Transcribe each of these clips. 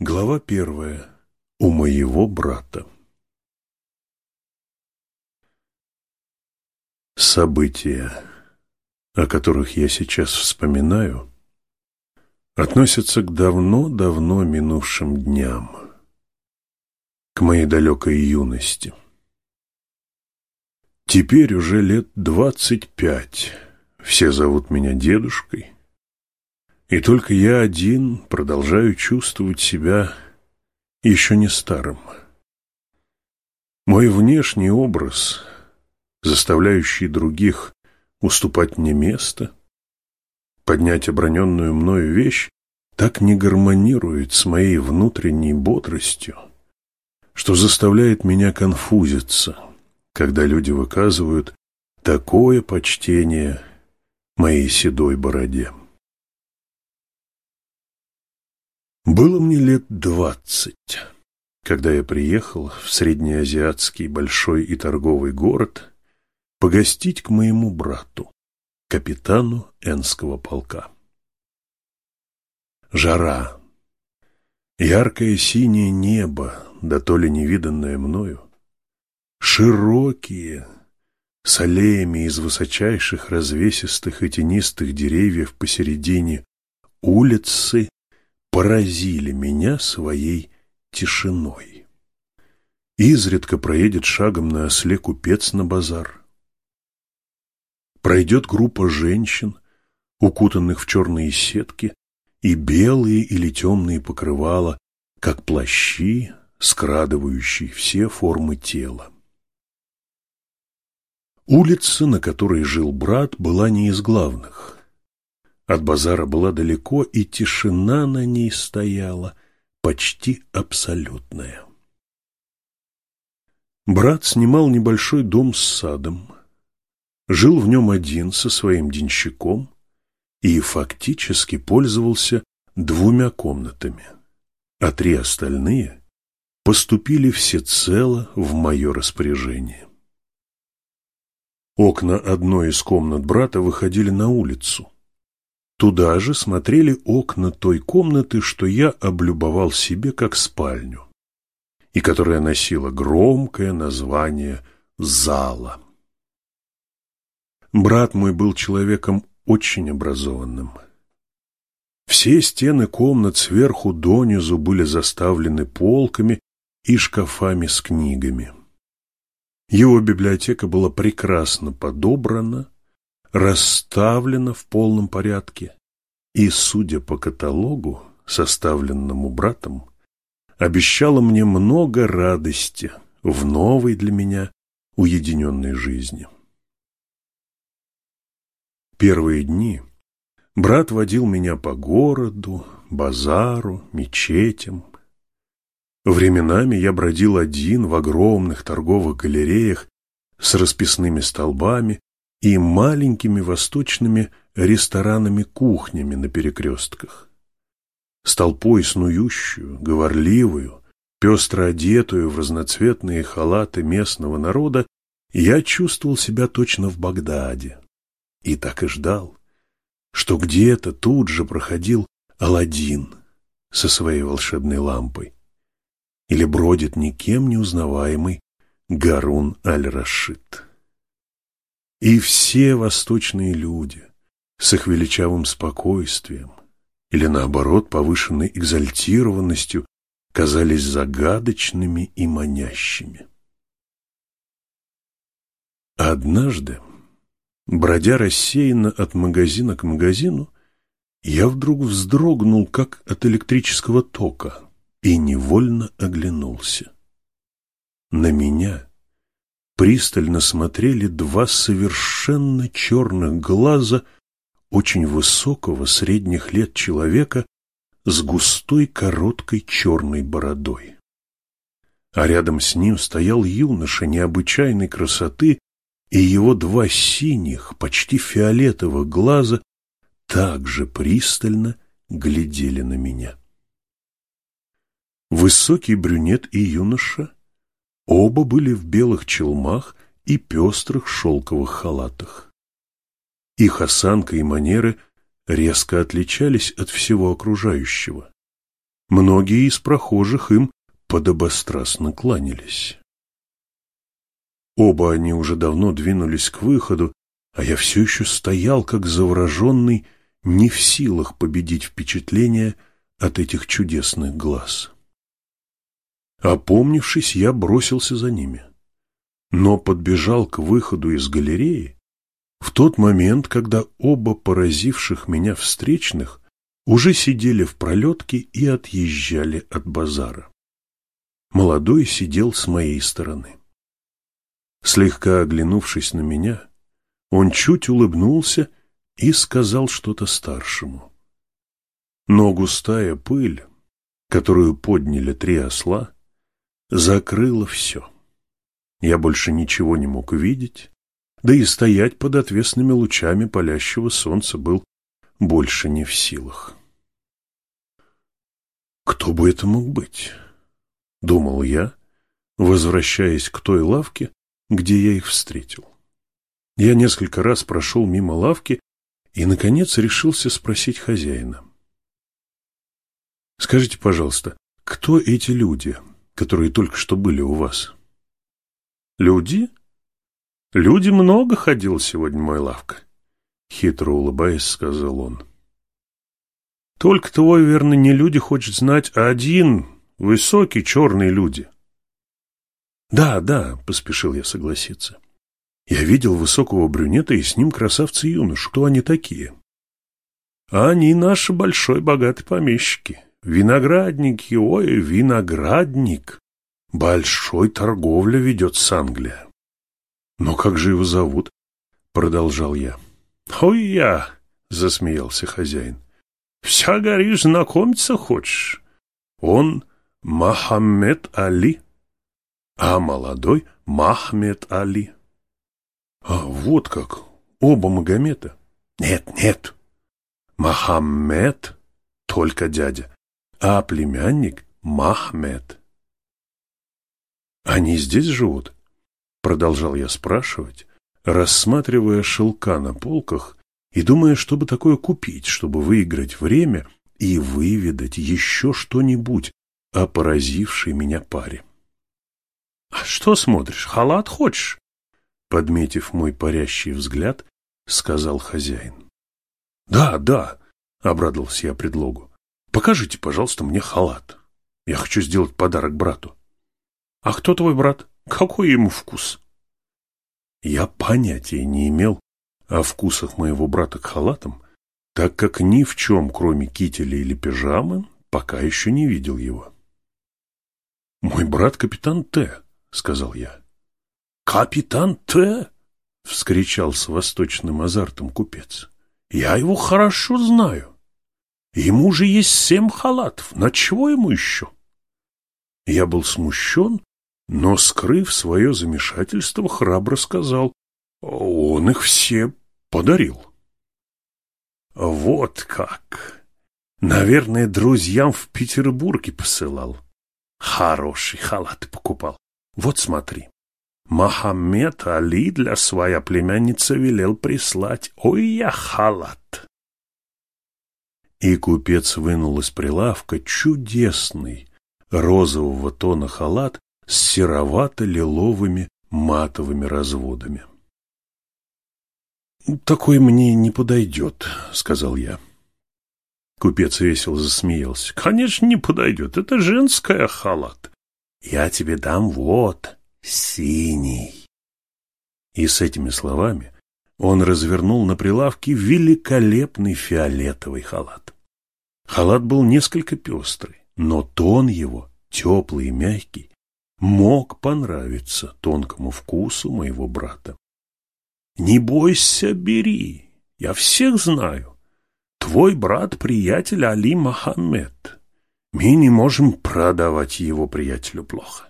Глава первая. У моего брата. События, о которых я сейчас вспоминаю, относятся к давно-давно минувшим дням, к моей далекой юности. Теперь уже лет двадцать пять, все зовут меня дедушкой, и только я один продолжаю чувствовать себя еще не старым. Мой внешний образ, заставляющий других уступать мне место, поднять оброненную мною вещь, так не гармонирует с моей внутренней бодростью, что заставляет меня конфузиться, когда люди выказывают такое почтение моей седой бороде. Было мне лет двадцать, когда я приехал в среднеазиатский большой и торговый город погостить к моему брату, капитану Энского полка. Жара, яркое синее небо, да то ли невиданное мною, широкие, с аллеями из высочайших развесистых и тенистых деревьев посередине улицы поразили меня своей тишиной. Изредка проедет шагом на осле купец на базар. Пройдет группа женщин, укутанных в черные сетки, и белые или темные покрывала, как плащи, скрадывающие все формы тела. Улица, на которой жил брат, была не из главных. От базара была далеко, и тишина на ней стояла почти абсолютная. Брат снимал небольшой дом с садом, жил в нем один со своим денщиком и фактически пользовался двумя комнатами, а три остальные поступили всецело в мое распоряжение. Окна одной из комнат брата выходили на улицу, Туда же смотрели окна той комнаты, что я облюбовал себе как спальню, и которая носила громкое название «зала». Брат мой был человеком очень образованным. Все стены комнат сверху донизу были заставлены полками и шкафами с книгами. Его библиотека была прекрасно подобрана, расставлена в полном порядке и, судя по каталогу, составленному братом, обещала мне много радости в новой для меня уединенной жизни. Первые дни брат водил меня по городу, базару, мечетям. Временами я бродил один в огромных торговых галереях с расписными столбами и маленькими восточными ресторанами-кухнями на перекрестках. С толпой снующую, говорливую, пестро одетую в разноцветные халаты местного народа я чувствовал себя точно в Багдаде. И так и ждал, что где-то тут же проходил Аладдин со своей волшебной лампой или бродит никем не узнаваемый Гарун аль-Рашид. И все восточные люди с их величавым спокойствием или, наоборот, повышенной экзальтированностью казались загадочными и манящими. Однажды, бродя рассеянно от магазина к магазину, я вдруг вздрогнул, как от электрического тока, и невольно оглянулся. На меня пристально смотрели два совершенно черных глаза очень высокого средних лет человека с густой короткой черной бородой. А рядом с ним стоял юноша необычайной красоты, и его два синих, почти фиолетовых глаза также пристально глядели на меня. Высокий брюнет и юноша Оба были в белых челмах и пестрых шелковых халатах. Их осанка и манеры резко отличались от всего окружающего. Многие из прохожих им подобострастно кланялись. Оба они уже давно двинулись к выходу, а я все еще стоял, как завороженный, не в силах победить впечатление от этих чудесных глаз. Опомнившись, я бросился за ними, но подбежал к выходу из галереи в тот момент, когда оба поразивших меня встречных уже сидели в пролетке и отъезжали от базара. Молодой сидел с моей стороны. Слегка оглянувшись на меня, он чуть улыбнулся и сказал что-то старшему. Но густая пыль, которую подняли три осла, закрыла все. Я больше ничего не мог видеть, да и стоять под отвесными лучами палящего солнца был больше не в силах. Кто бы это мог быть? Думал я, возвращаясь к той лавке, где я их встретил. Я несколько раз прошел мимо лавки и, наконец, решился спросить хозяина. «Скажите, пожалуйста, кто эти люди, которые только что были у вас?» «Люди? Люди много ходил сегодня мой лавка», — хитро улыбаясь, сказал он. «Только твой, верно, не люди хочет знать, а один, высокий, черный люди». «Да, да», — поспешил я согласиться. «Я видел высокого брюнета и с ним красавцы-юнош. Кто они такие?» «Они наши большой богатые помещики. Виноградники, ой, виноградник. Большой торговля ведет Англия». «Но как же его зовут?» — продолжал я. «Ой, я!» — засмеялся хозяин. «Вся горишь, знакомиться хочешь? Он Мохаммед Али» а молодой Махмед Али. А вот как, оба Магомета. Нет, нет, Мохаммед только дядя, а племянник Махмед. Они здесь живут? Продолжал я спрашивать, рассматривая шелка на полках и думая, чтобы такое купить, чтобы выиграть время и выведать еще что-нибудь о поразившей меня паре. «А что смотришь, халат хочешь?» Подметив мой парящий взгляд, сказал хозяин. «Да, да», — обрадовался я предлогу. «Покажите, пожалуйста, мне халат. Я хочу сделать подарок брату». «А кто твой брат? Какой ему вкус?» Я понятия не имел о вкусах моего брата к халатам, так как ни в чем, кроме кителя или пижамы, пока еще не видел его. «Мой брат капитан Т», — сказал я. «Капитан Т!» — вскричал с восточным азартом купец. «Я его хорошо знаю. Ему же есть семь халатов. На чего ему еще?» Я был смущен, но, скрыв свое замешательство, храбро сказал, «Он их все подарил». «Вот как! Наверное, друзьям в Петербурге посылал. Хороший халат покупал. Вот смотри. Мохаммед Али для своя племянница велел прислать ой я халат. И купец вынул из прилавка чудесный розового тона халат с серовато-лиловыми матовыми разводами. «Такой мне не подойдет», — сказал я. Купец весело засмеялся. «Конечно, не подойдет. Это женская халат. Я тебе дам вот, синий. И с этими словами он развернул на прилавке великолепный фиолетовый халат. Халат был несколько пестрый, но тон его, теплый и мягкий, мог понравиться тонкому вкусу моего брата. «Не бойся, бери, я всех знаю. Твой брат-приятель Али Мохаммед. Мы не можем продавать его приятелю плохо.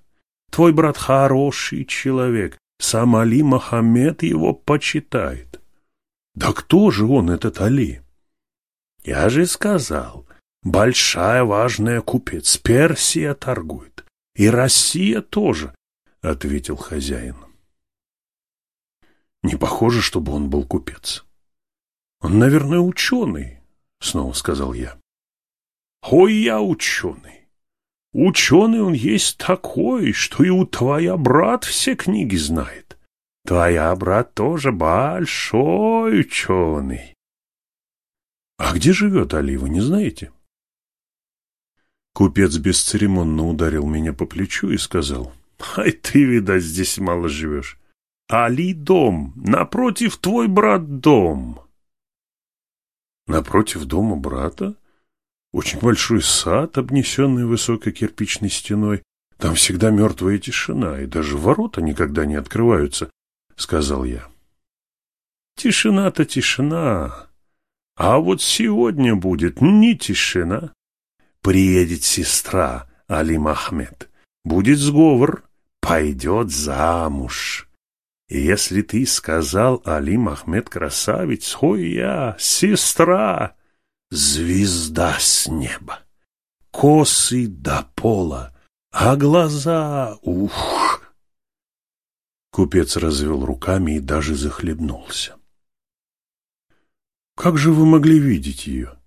Твой брат хороший человек, сам Али Мохаммед его почитает. Да кто же он, этот Али? Я же сказал, большая важная купец, Персия торгует. И Россия тоже, ответил хозяин. Не похоже, чтобы он был купец. Он, наверное, ученый, снова сказал я. Ой, я ученый. Ученый он есть такой, что и у твоя брат все книги знает. Твоя брат тоже большой ученый. А где живет Али, вы не знаете? Купец бесцеремонно ударил меня по плечу и сказал, «Ай, ты, видать, здесь мало живешь. Али дом, напротив твой брат дом». Напротив дома брата очень большой сад, обнесенный высокой кирпичной стеной. Там всегда мертвая тишина, и даже ворота никогда не открываются, — сказал я. Тишина-то тишина, а вот сегодня будет не тишина. Приедет сестра Али Махмед, будет сговор, пойдет замуж. И если ты сказал Али Махмед красавец, ой я, сестра, звезда с неба, косы до пола, а глаза, ух! Купец развел руками и даже захлебнулся. Как же вы могли видеть ее?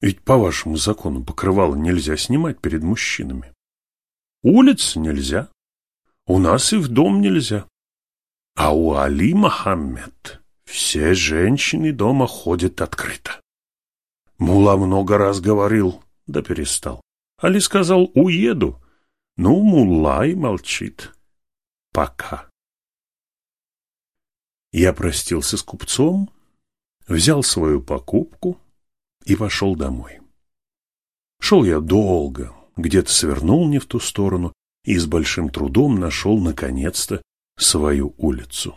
Ведь по вашему закону покрывало нельзя снимать перед мужчинами. Улиц нельзя, у нас и в дом нельзя. А у Али Мохаммед все женщины дома ходят открыто. Мула много раз говорил, да перестал. Али сказал «уеду». Ну, Мулла и молчит. Пока. Я простился с купцом, взял свою покупку и пошел домой. Шел я долго, где-то свернул не в ту сторону и с большим трудом нашел, наконец-то, свою улицу.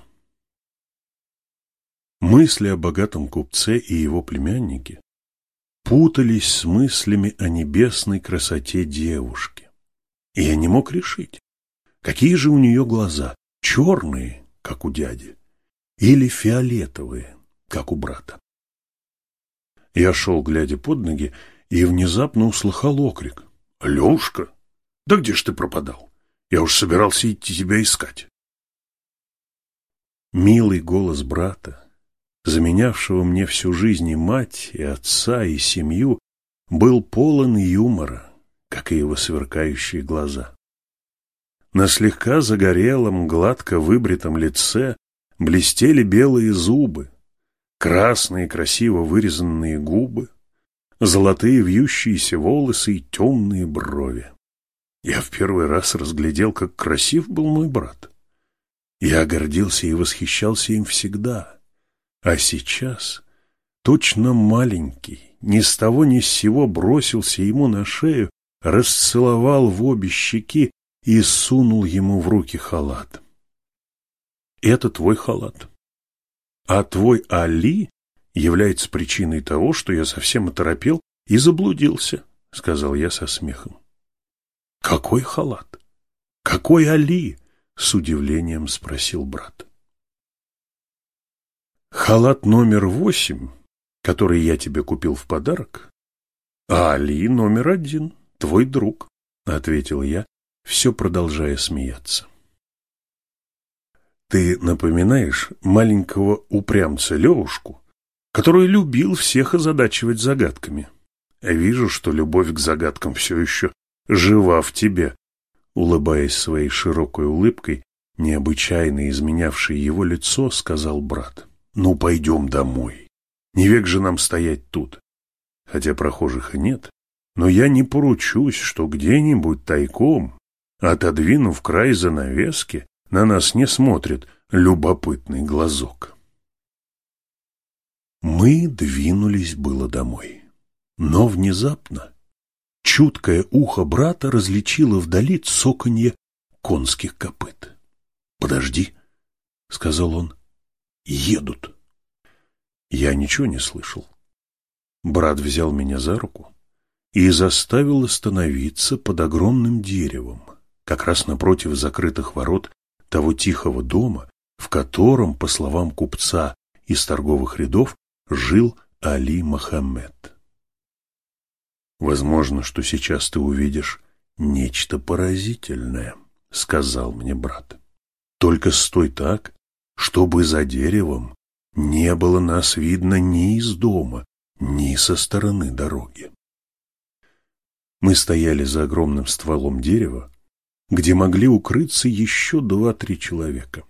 Мысли о богатом купце и его племяннике путались с мыслями о небесной красоте девушки. И я не мог решить, какие же у нее глаза, черные, как у дяди, или фиолетовые, как у брата. Я шел, глядя под ноги, и внезапно услыхал окрик. «Лешка, да где ж ты пропадал? Я уж собирался идти тебя искать». Милый голос брата, заменявшего мне всю жизнь и мать, и отца, и семью, был полон юмора, как и его сверкающие глаза. На слегка загорелом, гладко выбритом лице блестели белые зубы, красные красиво вырезанные губы, золотые вьющиеся волосы и темные брови. Я в первый раз разглядел, как красив был мой брат. Я гордился и восхищался им всегда — а сейчас, точно маленький, ни с того ни с сего бросился ему на шею, расцеловал в обе щеки и сунул ему в руки халат. Это твой халат. А твой Али является причиной того, что я совсем оторопел и заблудился, сказал я со смехом. Какой халат? Какой Али? С удивлением спросил брат. Халат номер восемь, который я тебе купил в подарок, а Али номер один, твой друг, — ответил я, все продолжая смеяться. Ты напоминаешь маленького упрямца Левушку, который любил всех озадачивать загадками. Вижу, что любовь к загадкам все еще жива в тебе, улыбаясь своей широкой улыбкой, необычайно изменявшей его лицо, сказал брат. Ну, пойдем домой. Не век же нам стоять тут. Хотя прохожих и нет, но я не поручусь, что где-нибудь тайком, отодвинув край занавески, на нас не смотрит любопытный глазок. Мы двинулись было домой. Но внезапно чуткое ухо брата различило вдали цоканье конских копыт. «Подожди», — сказал он, едут. Я ничего не слышал. Брат взял меня за руку и заставил остановиться под огромным деревом, как раз напротив закрытых ворот того тихого дома, в котором, по словам купца из торговых рядов, жил Али Мохаммед. «Возможно, что сейчас ты увидишь нечто поразительное», — сказал мне брат. «Только стой так, чтобы за деревом не было нас видно ни из дома, ни со стороны дороги. Мы стояли за огромным стволом дерева, где могли укрыться еще два-три человека.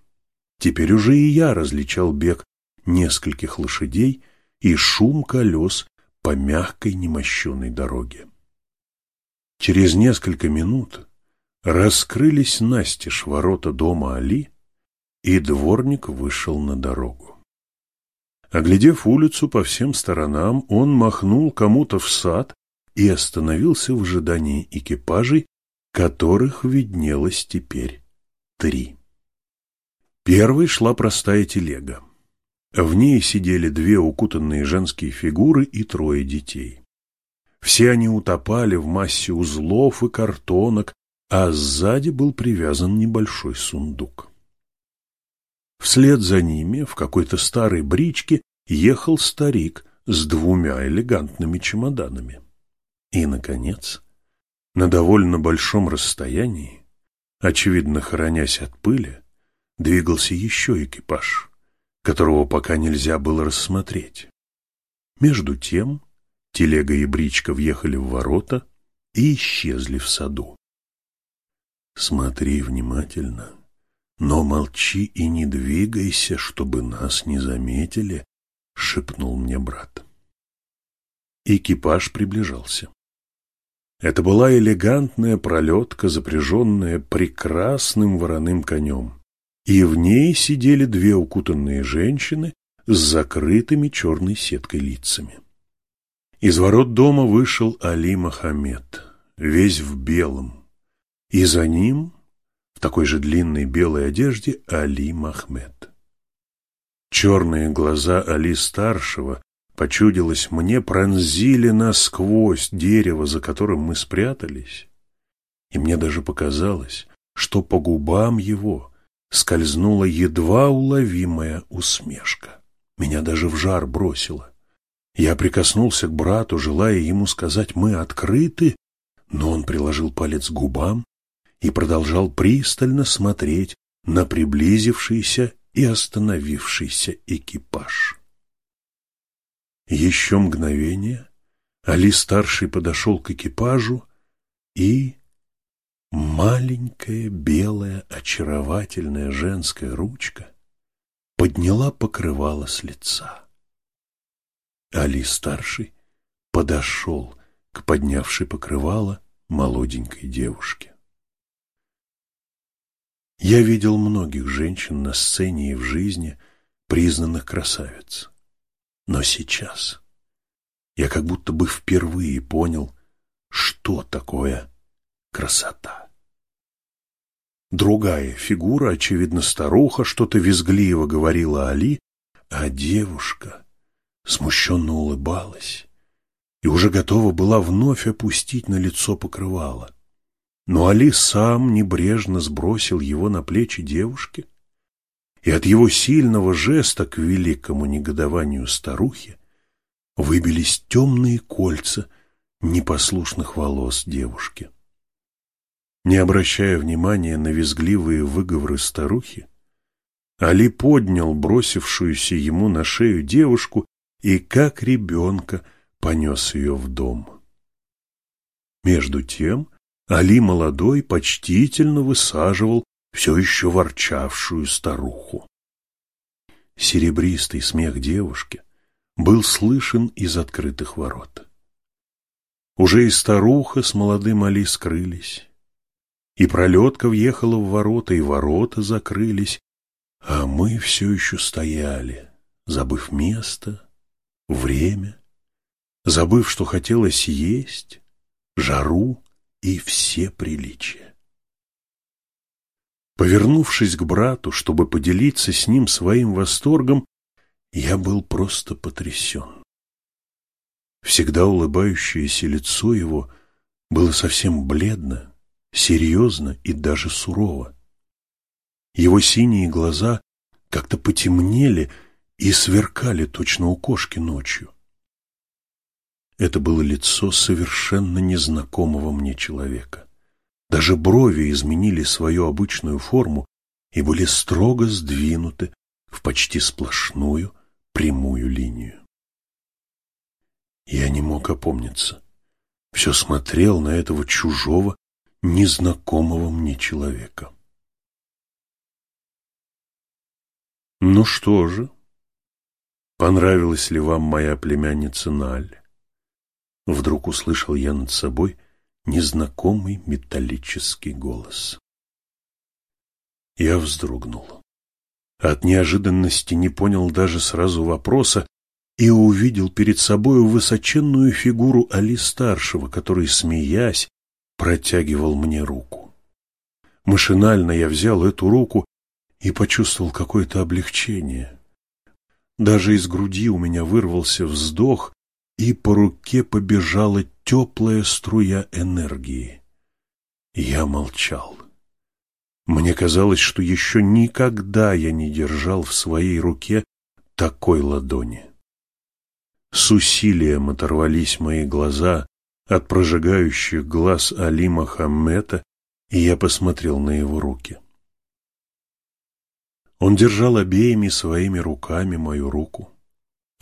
Теперь уже и я различал бег нескольких лошадей и шум колес по мягкой немощенной дороге. Через несколько минут раскрылись настежь ворота дома Али, и дворник вышел на дорогу. Оглядев улицу по всем сторонам, он махнул кому-то в сад и остановился в ожидании экипажей, которых виднелось теперь три. Первой шла простая телега. В ней сидели две укутанные женские фигуры и трое детей. Все они утопали в массе узлов и картонок, а сзади был привязан небольшой сундук. Вслед за ними в какой-то старой бричке ехал старик с двумя элегантными чемоданами. И, наконец, на довольно большом расстоянии, очевидно хоронясь от пыли, двигался еще экипаж, которого пока нельзя было рассмотреть. Между тем телега и бричка въехали в ворота и исчезли в саду. Смотри внимательно, но молчи и не двигайся, чтобы нас не заметили, шепнул мне брат. Экипаж приближался. Это была элегантная пролетка, запряженная прекрасным вороным конем, и в ней сидели две укутанные женщины с закрытыми черной сеткой лицами. Из ворот дома вышел Али Мохаммед, весь в белом, и за ним, такой же длинной белой одежде, Али Махмед. Черные глаза Али-старшего, почудилось мне, пронзили насквозь дерево, за которым мы спрятались. И мне даже показалось, что по губам его скользнула едва уловимая усмешка. Меня даже в жар бросило. Я прикоснулся к брату, желая ему сказать «мы открыты», но он приложил палец к губам и продолжал пристально смотреть на приблизившийся и остановившийся экипаж. Еще мгновение Али-старший подошел к экипажу и... Маленькая белая очаровательная женская ручка подняла покрывало с лица. Али-старший подошел к поднявшей покрывало молоденькой девушке. Я видел многих женщин на сцене и в жизни, признанных красавиц. Но сейчас я как будто бы впервые понял, что такое красота. Другая фигура, очевидно старуха, что-то визгливо говорила Али, а девушка смущенно улыбалась и уже готова была вновь опустить на лицо покрывало. Но Али сам небрежно сбросил его на плечи девушки, и от его сильного жеста к великому негодованию старухи выбились темные кольца непослушных волос девушки. Не обращая внимания на визгливые выговоры старухи, Али поднял бросившуюся ему на шею девушку и, как ребенка, понес ее в дом. Между тем Али молодой почтительно высаживал все еще ворчавшую старуху. Серебристый смех девушки был слышен из открытых ворот. Уже и старуха с молодым Али скрылись, и пролетка въехала в ворота, и ворота закрылись, а мы все еще стояли, забыв место, время, забыв, что хотелось есть, жару, и все приличия. Повернувшись к брату, чтобы поделиться с ним своим восторгом, я был просто потрясен. Всегда улыбающееся лицо его было совсем бледно, серьезно и даже сурово. Его синие глаза как-то потемнели и сверкали точно у кошки ночью. Это было лицо совершенно незнакомого мне человека. Даже брови изменили свою обычную форму и были строго сдвинуты в почти сплошную прямую линию. Я не мог опомниться, все смотрел на этого чужого, незнакомого мне человека. Ну что же, понравилась ли вам моя племянница Наль? Вдруг услышал я над собой незнакомый металлический голос. Я вздрогнул. От неожиданности не понял даже сразу вопроса и увидел перед собою высоченную фигуру Али-старшего, который, смеясь, протягивал мне руку. Машинально я взял эту руку и почувствовал какое-то облегчение. Даже из груди у меня вырвался вздох, и по руке побежала теплая струя энергии. Я молчал. Мне казалось, что еще никогда я не держал в своей руке такой ладони. С усилием оторвались мои глаза от прожигающих глаз Али Мохаммета, и я посмотрел на его руки. Он держал обеими своими руками мою руку.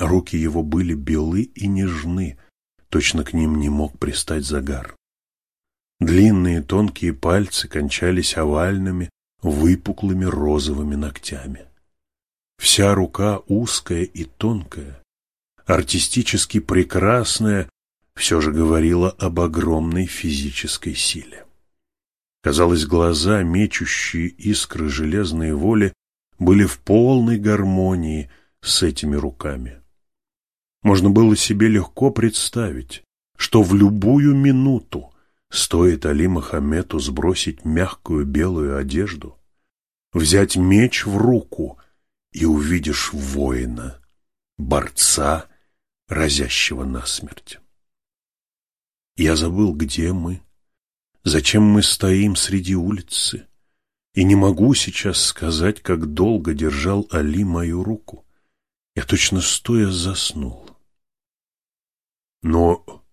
Руки его были белы и нежны, точно к ним не мог пристать загар. Длинные тонкие пальцы кончались овальными, выпуклыми розовыми ногтями. Вся рука узкая и тонкая, артистически прекрасная, все же говорила об огромной физической силе. Казалось, глаза, мечущие искры железной воли, были в полной гармонии с этими руками. Можно было себе легко представить, что в любую минуту стоит Али Мохаммеду сбросить мягкую белую одежду, взять меч в руку и увидишь воина, борца, разящего насмерть. Я забыл, где мы, зачем мы стоим среди улицы, и не могу сейчас сказать, как долго держал Али мою руку. Я точно стоя заснул. Но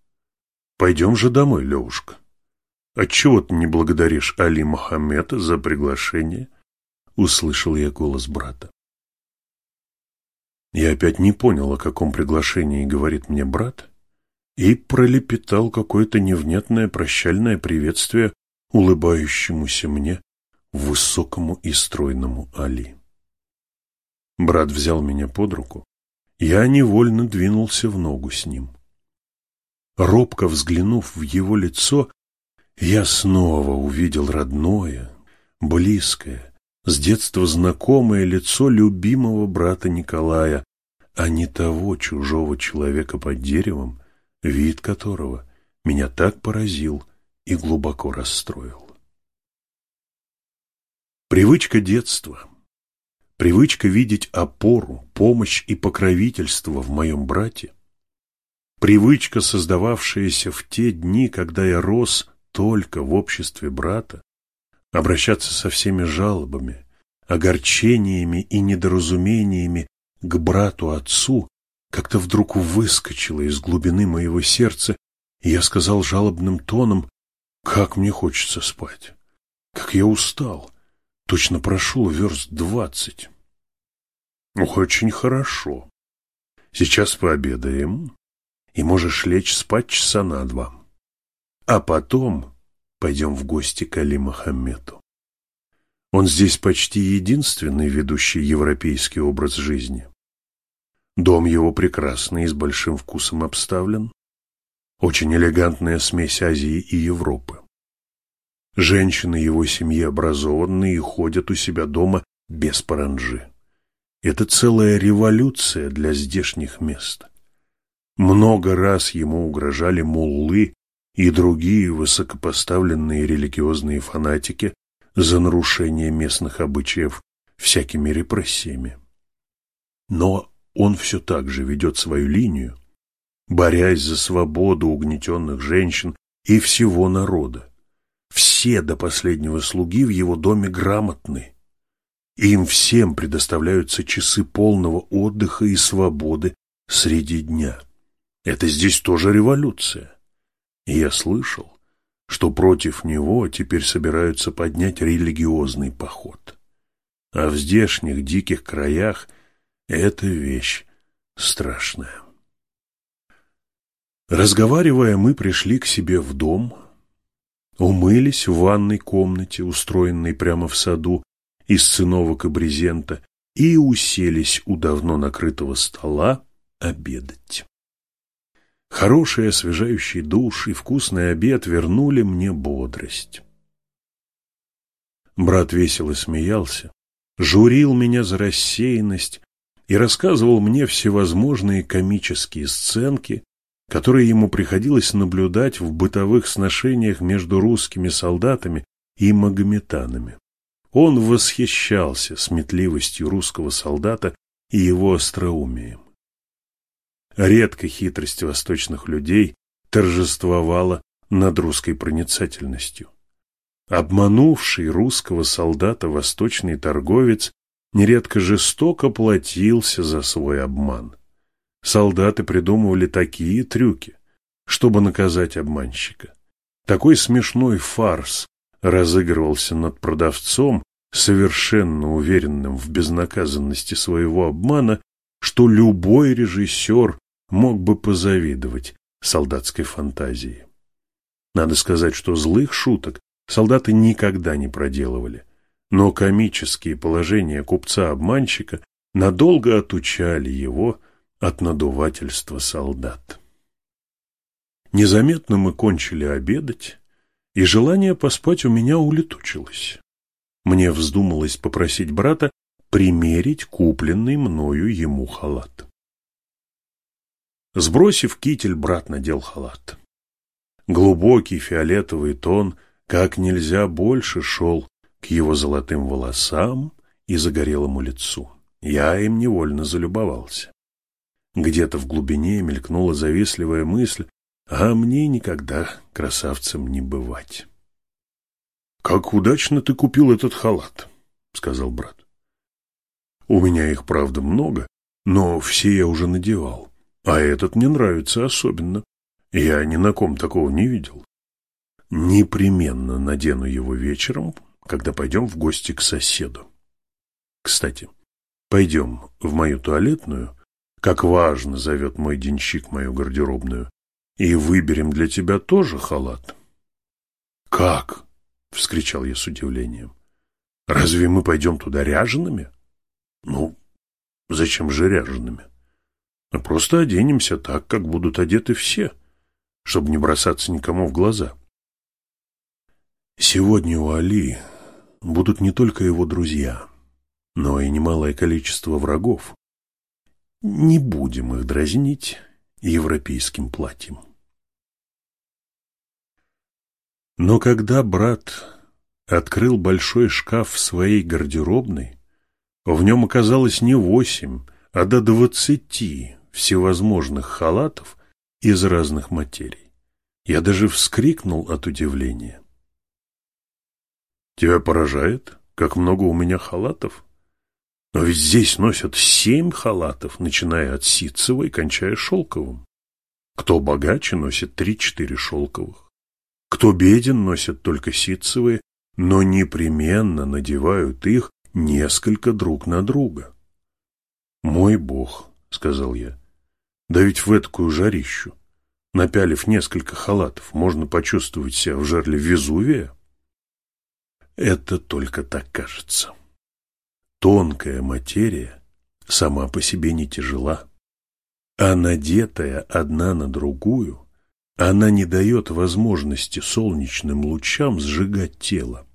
пойдем же домой, Левушка. Отчего ты не благодаришь Али Мохаммеда за приглашение? Услышал я голос брата. Я опять не понял, о каком приглашении говорит мне брат, и пролепетал какое-то невнятное прощальное приветствие улыбающемуся мне высокому и стройному Али. Брат взял меня под руку, я невольно двинулся в ногу с ним. Робко взглянув в его лицо, я снова увидел родное, близкое, с детства знакомое лицо любимого брата Николая, а не того чужого человека под деревом, вид которого меня так поразил и глубоко расстроил. Привычка детства, привычка видеть опору, помощь и покровительство в моем брате Привычка, создававшаяся в те дни, когда я рос только в обществе брата, обращаться со всеми жалобами, огорчениями и недоразумениями к брату-отцу, как-то вдруг выскочила из глубины моего сердца, и я сказал жалобным тоном, как мне хочется спать, как я устал, точно прошел верст двадцать. Очень хорошо. Сейчас пообедаем, и можешь лечь спать часа на два. А потом пойдем в гости к Али Мохаммеду. Он здесь почти единственный ведущий европейский образ жизни. Дом его прекрасный и с большим вкусом обставлен. Очень элегантная смесь Азии и Европы. Женщины его семьи образованные и ходят у себя дома без паранжи. Это целая революция для здешних мест. Много раз ему угрожали муллы и другие высокопоставленные религиозные фанатики за нарушение местных обычаев всякими репрессиями. Но он все так же ведет свою линию, борясь за свободу угнетенных женщин и всего народа. Все до последнего слуги в его доме грамотны, им всем предоставляются часы полного отдыха и свободы среди дня. Это здесь тоже революция. И я слышал, что против него теперь собираются поднять религиозный поход. А в здешних диких краях эта вещь страшная. Разговаривая, мы пришли к себе в дом, умылись в ванной комнате, устроенной прямо в саду из циновок и брезента, и уселись у давно накрытого стола обедать. Хороший освежающий душ и вкусный обед вернули мне бодрость. Брат весело смеялся, журил меня за рассеянность и рассказывал мне всевозможные комические сценки, которые ему приходилось наблюдать в бытовых сношениях между русскими солдатами и магометанами. Он восхищался сметливостью русского солдата и его остроумием. Редко хитрость восточных людей торжествовала над русской проницательностью. Обманувший русского солдата восточный торговец нередко жестоко платился за свой обман. Солдаты придумывали такие трюки, чтобы наказать обманщика. Такой смешной фарс разыгрывался над продавцом, совершенно уверенным в безнаказанности своего обмана, что любой режиссер мог бы позавидовать солдатской фантазии. Надо сказать, что злых шуток солдаты никогда не проделывали, но комические положения купца-обманщика надолго отучали его от надувательства солдат. Незаметно мы кончили обедать, и желание поспать у меня улетучилось. Мне вздумалось попросить брата примерить купленный мною ему халат. Сбросив китель, брат надел халат. Глубокий фиолетовый тон как нельзя больше шел к его золотым волосам и загорелому лицу. Я им невольно залюбовался. Где-то в глубине мелькнула завистливая мысль, а мне никогда красавцем не бывать. — Как удачно ты купил этот халат, — сказал брат. — У меня их, правда, много, но все я уже надевал, а этот мне нравится особенно. Я ни на ком такого не видел. Непременно надену его вечером, когда пойдем в гости к соседу. Кстати, пойдем в мою туалетную, как важно зовет мой денщик мою гардеробную, и выберем для тебя тоже халат. — Как? — вскричал я с удивлением. — Разве мы пойдем туда ряжеными? — Ну, зачем же ряжеными? Мы просто оденемся так, как будут одеты все, чтобы не бросаться никому в глаза. Сегодня у Али будут не только его друзья, но и немалое количество врагов, не будем их дразнить европейским платьем. Но когда брат открыл большой шкаф в своей гардеробной, в нем оказалось не восемь, а до двадцати всевозможных халатов из разных материй. Я даже вскрикнул от удивления. «Тебя поражает, как много у меня халатов?» Но ведь здесь носят семь халатов, начиная от ситцевого и кончая шелковым. Кто богаче, носит три-четыре шелковых. Кто беден, носит только ситцевые, но непременно надевают их несколько друг на друга. «Мой бог», — сказал я, — «да ведь в эткую жарищу, напялив несколько халатов, можно почувствовать себя в жерле Везувия?» «Это только так кажется». Тонкая материя сама по себе не тяжела, а надетая одна на другую, она не дает возможности солнечным лучам сжигать тело.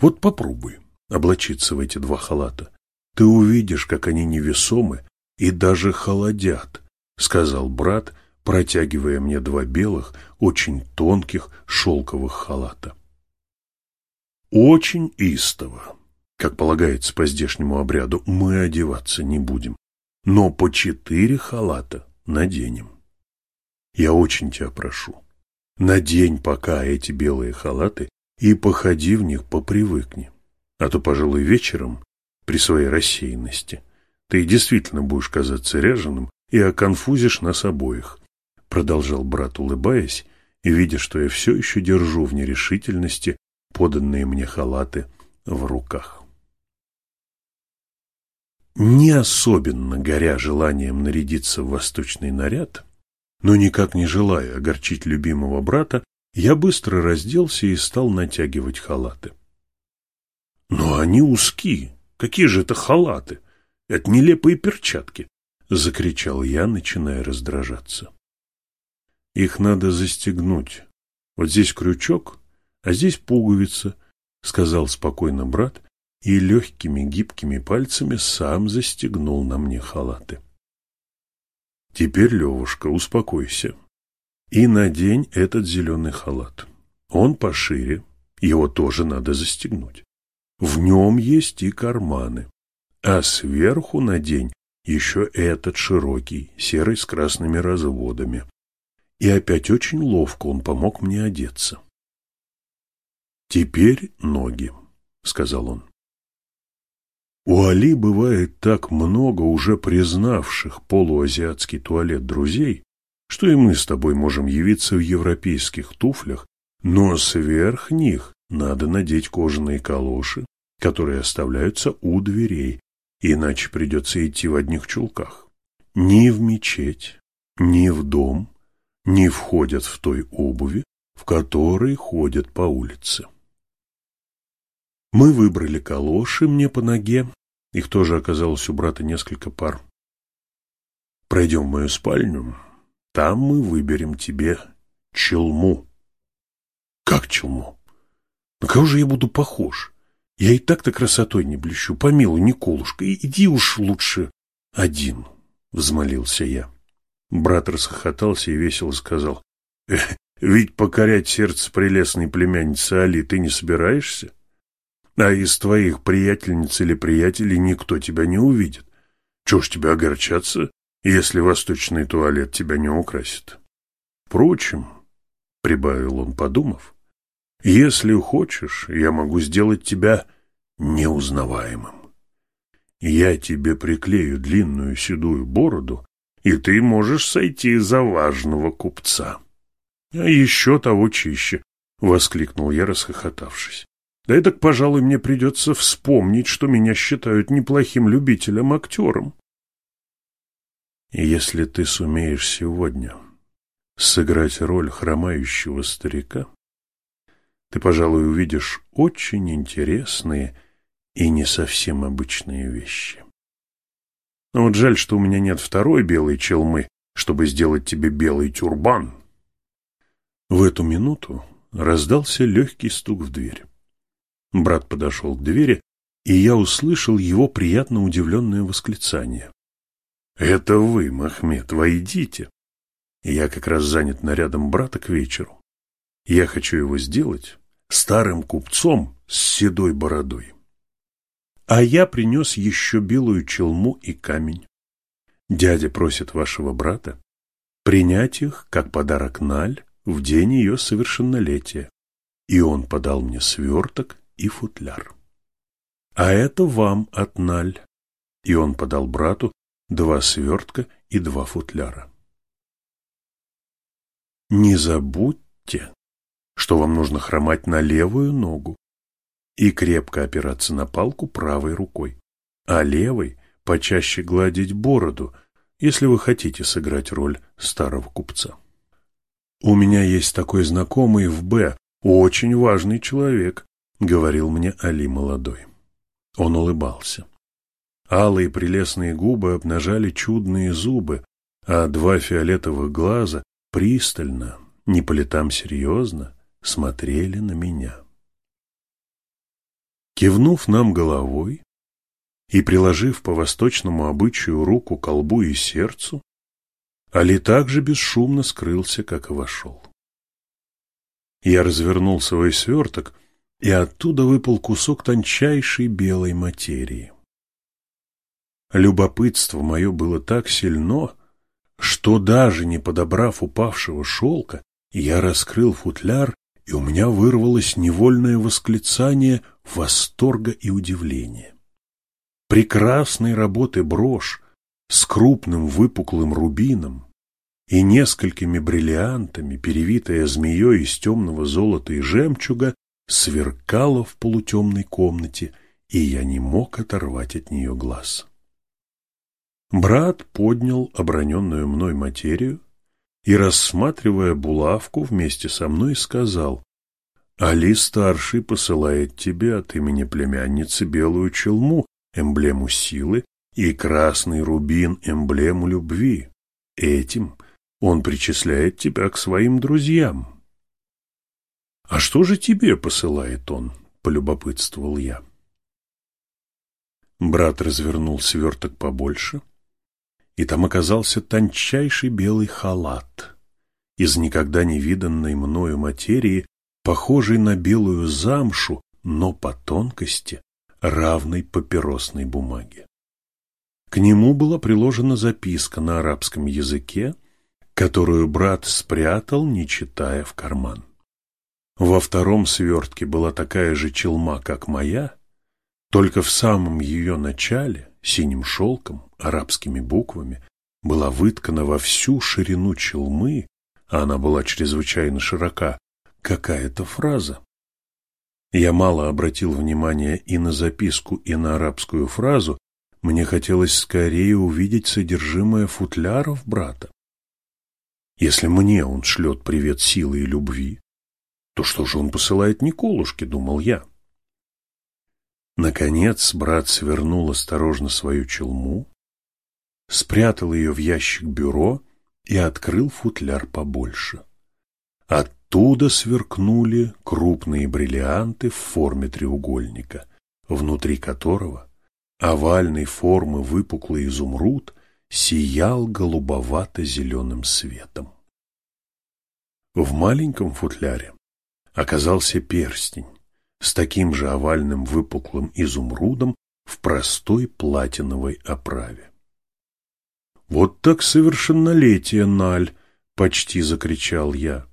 Вот попробуй облачиться в эти два халата. Ты увидишь, как они невесомы и даже холодят, сказал брат, протягивая мне два белых, очень тонких шелковых халата. Очень истово как полагается по здешнему обряду, мы одеваться не будем, но по четыре халата наденем. Я очень тебя прошу, надень пока эти белые халаты и походи в них попривыкни, а то, пожалуй, вечером, при своей рассеянности, ты действительно будешь казаться ряженым и оконфузишь нас обоих, продолжал брат, улыбаясь, и видя, что я все еще держу в нерешительности поданные мне халаты в руках. Не особенно горя желанием нарядиться в восточный наряд, Но никак не желая огорчить любимого брата, я быстро разделся и стал натягивать халаты. Но они узки. Какие же это халаты? Это нелепые перчатки, закричал я, начиная раздражаться. Их надо застегнуть. Вот здесь крючок, а здесь пуговица, сказал спокойно брат и легкими гибкими пальцами сам застегнул на мне халаты. Теперь, Левушка, успокойся и надень этот зеленый халат. Он пошире, его тоже надо застегнуть. В нем есть и карманы, а сверху надень еще этот широкий, серый с красными разводами. И опять очень ловко он помог мне одеться. «Теперь ноги», — сказал он. У Али бывает так много уже признавших полуазиатский туалет друзей, что и мы с тобой можем явиться в европейских туфлях, но сверх них надо надеть кожаные калоши, которые оставляются у дверей, иначе придется идти в одних чулках. Ни в мечеть, ни в дом не входят в той обуви, в которой ходят по улице. Мы выбрали калоши мне по ноге, их тоже оказалось у брата несколько пар. Пройдем в мою спальню, там мы выберем тебе челму. Как челму? На кого же я буду похож? Я и так-то красотой не блещу, помилуй, Николушка, иди уж лучше один, взмолился я. Брат расхохотался и весело сказал, «Э, ведь покорять сердце прелестной племянницы Али ты не собираешься? а из твоих приятельниц или приятелей никто тебя не увидит. Чего ж тебе огорчаться, если восточный туалет тебя не украсит? Впрочем, — прибавил он, подумав, — если хочешь, я могу сделать тебя неузнаваемым. Я тебе приклею длинную седую бороду, и ты можешь сойти за важного купца. — А еще того чище, — воскликнул я, расхохотавшись. Да и так, пожалуй, мне придется вспомнить, что меня считают неплохим любителем-актером. Если ты сумеешь сегодня сыграть роль хромающего старика, ты, пожалуй, увидишь очень интересные и не совсем обычные вещи. Но вот жаль, что у меня нет второй белой челмы, чтобы сделать тебе белый тюрбан. В эту минуту раздался легкий стук в дверь. Брат подошел к двери, и я услышал его приятно удивленное восклицание. «Это вы, Махмед, войдите!» Я как раз занят нарядом брата к вечеру. Я хочу его сделать старым купцом с седой бородой. А я принес еще белую челму и камень. Дядя просит вашего брата принять их как подарок Наль в день ее совершеннолетия. И он подал мне сверток и футляр. А это вам от Наль. И он подал брату два свертка и два футляра. Не забудьте, что вам нужно хромать на левую ногу и крепко опираться на палку правой рукой, а левой почаще гладить бороду, если вы хотите сыграть роль старого купца. У меня есть такой знакомый в Б, очень важный человек, говорил мне Али молодой. Он улыбался. Алые прелестные губы обнажали чудные зубы, а два фиолетовых глаза пристально, не по летам серьезно, смотрели на меня. Кивнув нам головой и приложив по восточному обычаю руку колбу и сердцу, Али также бесшумно скрылся, как и вошел. Я развернул свой сверток и оттуда выпал кусок тончайшей белой материи. Любопытство мое было так сильно, что даже не подобрав упавшего шелка, я раскрыл футляр, и у меня вырвалось невольное восклицание восторга и удивления. Прекрасной работы брошь с крупным выпуклым рубином и несколькими бриллиантами, перевитая змеей из темного золота и жемчуга, сверкала в полутемной комнате, и я не мог оторвать от нее глаз. Брат поднял оброненную мной материю и, рассматривая булавку, вместе со мной сказал, «Али-старший посылает тебе от имени племянницы белую челму, эмблему силы, и красный рубин, эмблему любви. Этим он причисляет тебя к своим друзьям». «А что же тебе посылает он?» — полюбопытствовал я. Брат развернул сверток побольше, и там оказался тончайший белый халат из никогда не виданной мною материи, похожий на белую замшу, но по тонкости, равной папиросной бумаге. К нему была приложена записка на арабском языке, которую брат спрятал, не читая в карман. Во втором свертке была такая же челма, как моя, только в самом ее начале, синим шелком, арабскими буквами, была выткана во всю ширину челмы, а она была чрезвычайно широка, какая-то фраза. Я мало обратил внимания и на записку, и на арабскую фразу, мне хотелось скорее увидеть содержимое футляров брата. Если мне он шлет привет силы и любви, то что же он посылает Николушке, думал я. Наконец брат свернул осторожно свою челму, спрятал ее в ящик бюро и открыл футляр побольше. Оттуда сверкнули крупные бриллианты в форме треугольника, внутри которого овальной формы выпуклый изумруд сиял голубовато-зеленым светом. В маленьком футляре оказался перстень с таким же овальным выпуклым изумрудом в простой платиновой оправе. «Вот так совершеннолетие, Наль!» — почти закричал я.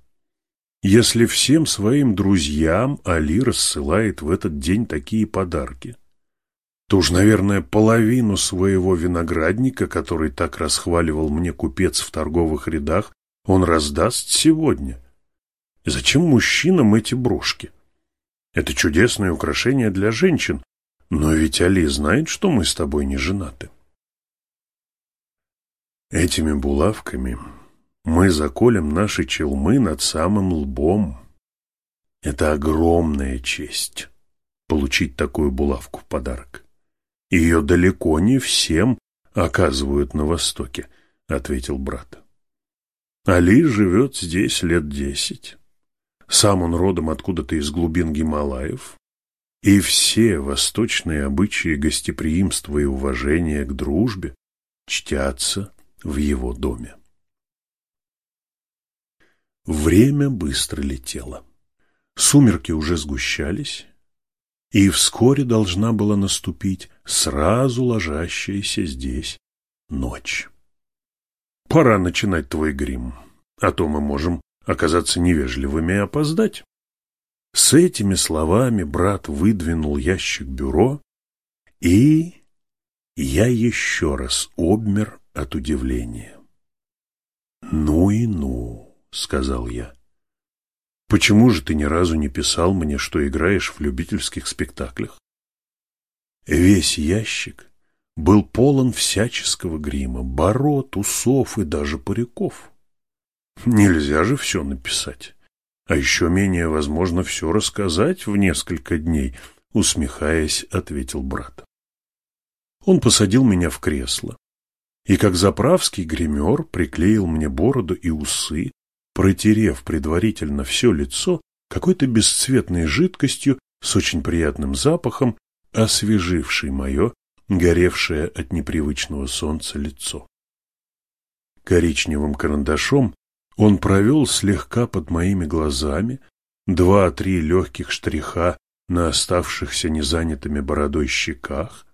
«Если всем своим друзьям Али рассылает в этот день такие подарки, то уж, наверное, половину своего виноградника, который так расхваливал мне купец в торговых рядах, он раздаст сегодня. Зачем мужчинам эти брошки? Это чудесное украшение для женщин, но ведь Али знает, что мы с тобой не женаты. Этими булавками мы заколем наши челмы над самым лбом. Это огромная честь — получить такую булавку в подарок. Ее далеко не всем оказывают на Востоке, — ответил брат. Али живет здесь лет десять. Сам он родом откуда-то из глубин Гималаев, и все восточные обычаи гостеприимства и уважения к дружбе чтятся в его доме. Время быстро летело. Сумерки уже сгущались, и вскоре должна была наступить сразу ложащаяся здесь ночь. Пора начинать твой грим, а то мы можем оказаться невежливыми и опоздать. С этими словами брат выдвинул ящик бюро, и я еще раз обмер от удивления. «Ну и ну», — сказал я. «Почему же ты ни разу не писал мне, что играешь в любительских спектаклях?» Весь ящик был полон всяческого грима, бород, усов и даже париков. Нельзя же все написать. А еще менее возможно все рассказать в несколько дней, усмехаясь, ответил брат. Он посадил меня в кресло и, как заправский гример, приклеил мне бороду и усы, протерев предварительно все лицо какой-то бесцветной жидкостью с очень приятным запахом, освежившей мое, горевшее от непривычного солнца лицо. Коричневым карандашом он провел слегка под моими глазами два-три легких штриха на оставшихся незанятыми бородой щеках.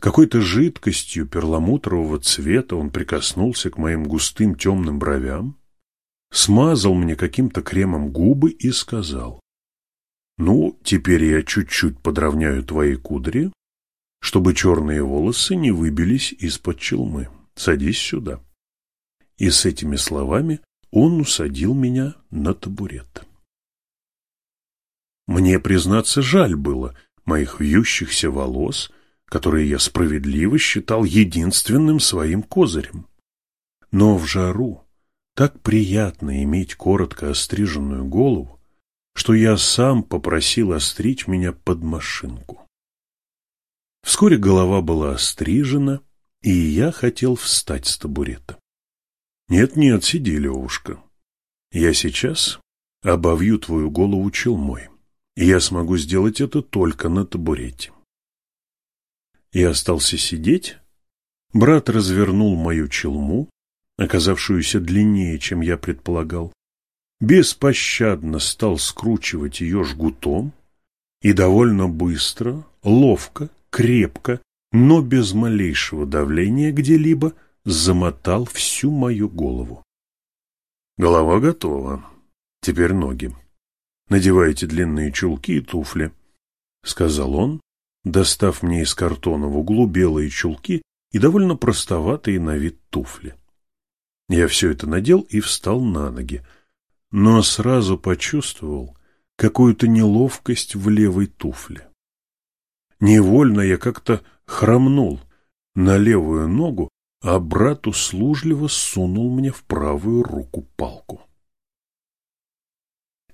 Какой-то жидкостью перламутрового цвета он прикоснулся к моим густым темным бровям, смазал мне каким-то кремом губы и сказал, «Ну, теперь я чуть-чуть подровняю твои кудри, чтобы черные волосы не выбились из-под челмы. Садись сюда». И с этими словами он усадил меня на табурет. Мне, признаться, жаль было моих вьющихся волос, которые я справедливо считал единственным своим козырем. Но в жару, так приятно иметь коротко остриженную голову, что я сам попросил остричь меня под машинку. Вскоре голова была острижена, и я хотел встать с табурета. «Нет-нет, сиди, Левушка. Я сейчас обовью твою голову челмой, и я смогу сделать это только на табурете». Я остался сидеть, брат развернул мою челму, оказавшуюся длиннее, чем я предполагал, беспощадно стал скручивать ее жгутом и довольно быстро, ловко, крепко, но без малейшего давления где-либо замотал всю мою голову. Голова готова. Теперь ноги. Надевайте длинные чулки и туфли, — сказал он, достав мне из картона в углу белые чулки и довольно простоватые на вид туфли. Я все это надел и встал на ноги, но сразу почувствовал какую-то неловкость в левой туфле. Невольно я как-то хромнул на левую ногу, а брат услужливо сунул мне в правую руку палку.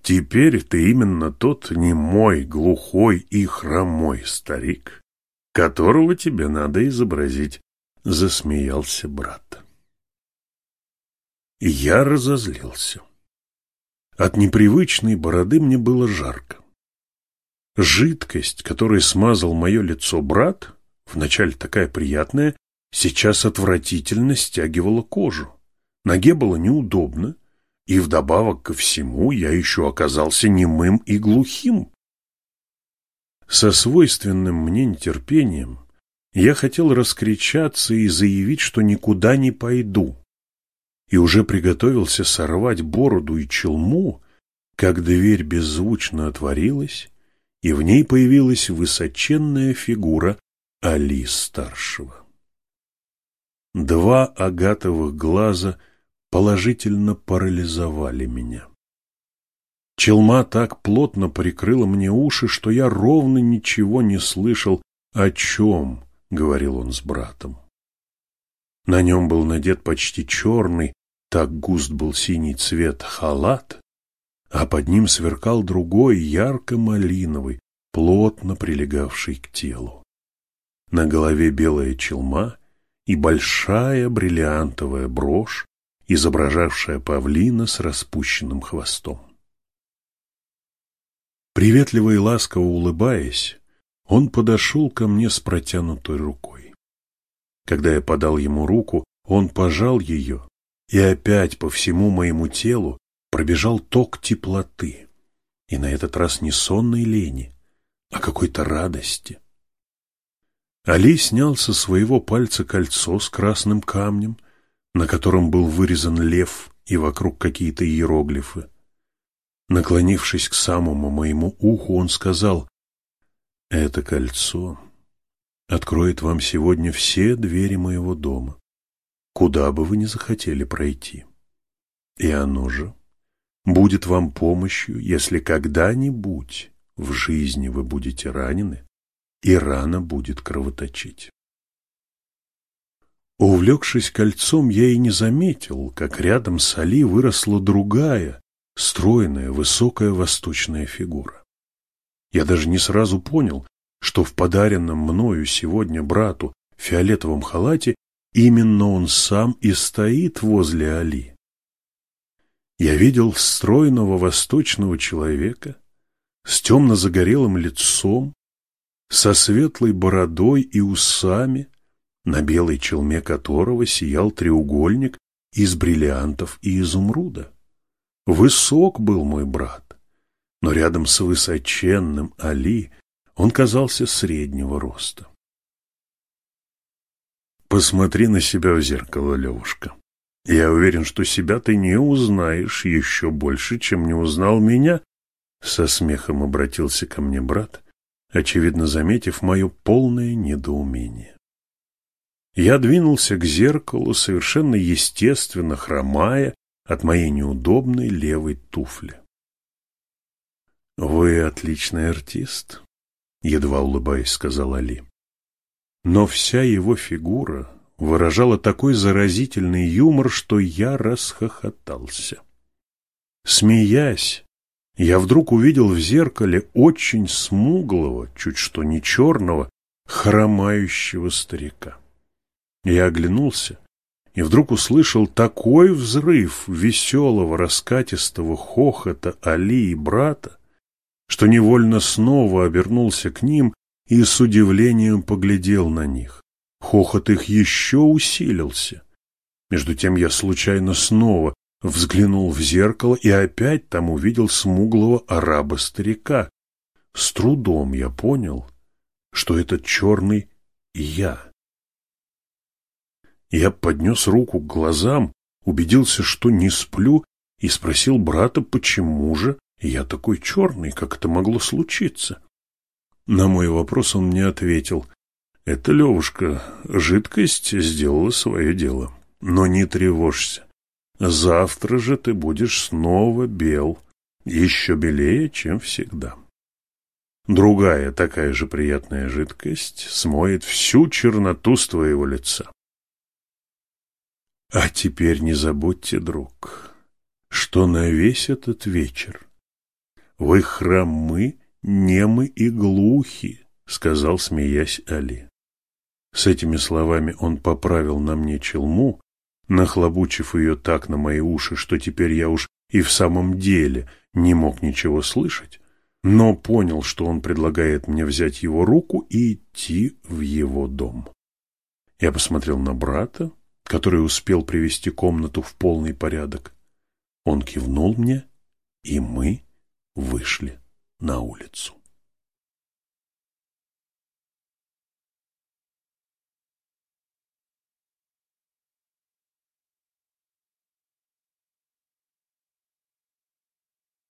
Теперь ты именно тот немой, глухой и хромой старик, которого тебе надо изобразить, — засмеялся брат. Я разозлился. От непривычной бороды мне было жарко. Жидкость, которой смазал мое лицо брат, вначале такая приятная, сейчас отвратительно стягивала кожу. Ноге было неудобно, и вдобавок ко всему я еще оказался немым и глухим. Со свойственным мне нетерпением я хотел раскричаться и заявить, что никуда не пойду, и уже приготовился сорвать бороду и челму, как дверь беззвучно отворилась, и в ней появилась высоченная фигура Али-старшего. Два агатовых глаза положительно парализовали меня. Челма так плотно прикрыла мне уши, что я ровно ничего не слышал, о чем, — говорил он с братом. На нем был надет почти черный, так густ был синий цвет халат, а под ним сверкал другой, ярко-малиновый, плотно прилегавший к телу. На голове белая челма и большая бриллиантовая брошь, изображавшая павлина с распущенным хвостом. Приветливо и ласково улыбаясь, он подошел ко мне с протянутой рукой. Когда я подал ему руку, он пожал ее, и опять по всему моему телу пробежал ток теплоты, и на этот раз не сонной лени, а какой-то радости. Али снял со своего пальца кольцо с красным камнем, на котором был вырезан лев и вокруг какие-то иероглифы. Наклонившись к самому моему уху, он сказал, «Это кольцо откроет вам сегодня все двери моего дома, куда бы вы ни захотели пройти. И оно же будет вам помощью, если когда-нибудь в жизни вы будете ранены, и рана будет кровоточить. Увлекшись кольцом, я и не заметил, как рядом с Али выросла другая, стройная, высокая восточная фигура. Я даже не сразу понял, что в подаренном мною сегодня брату фиолетовом халате именно он сам и стоит возле Али. Я видел стройного восточного человека с темно-загорелым лицом, со светлой бородой и усами, на белой челме которого сиял треугольник из бриллиантов и изумруда. Высок был мой брат, но рядом с высоченным Али он казался среднего роста. Посмотри на себя в зеркало, Левушка. Я уверен, что себя ты не узнаешь еще больше, чем не узнал меня. Со смехом обратился ко мне брат, очевидно заметив мое полное недоумение. Я двинулся к зеркалу, совершенно естественно хромая от моей неудобной левой туфли. «Вы отличный артист», — едва улыбаясь, сказал Али. Но вся его фигура выражала такой заразительный юмор, что я расхохотался. Смеясь, я вдруг увидел в зеркале очень смуглого, чуть что не черного, хромающего старика. Я оглянулся и вдруг услышал такой взрыв веселого раскатистого хохота Али и брата, что невольно снова обернулся к ним и с удивлением поглядел на них. Хохот их еще усилился. Между тем я случайно снова взглянул в зеркало и опять там увидел смуглого араба-старика. С трудом я понял, что этот черный я. Я поднес руку к глазам, убедился, что не сплю, и спросил брата, почему же я такой черный, как это могло случиться. На мой вопрос он мне ответил, «Это, Левушка, жидкость сделала свое дело, но не тревожься. Завтра же ты будешь снова бел, еще белее, чем всегда. Другая такая же приятная жидкость смоет всю черноту с твоего лица. А теперь не забудьте, друг, что на весь этот вечер вы хромы, немы и глухи, сказал, смеясь Али. С этими словами он поправил на мне челму, нахлобучив ее так на мои уши, что теперь я уж и в самом деле не мог ничего слышать, но понял, что он предлагает мне взять его руку и идти в его дом. Я посмотрел на брата, который успел привести комнату в полный порядок. Он кивнул мне, и мы вышли на улицу.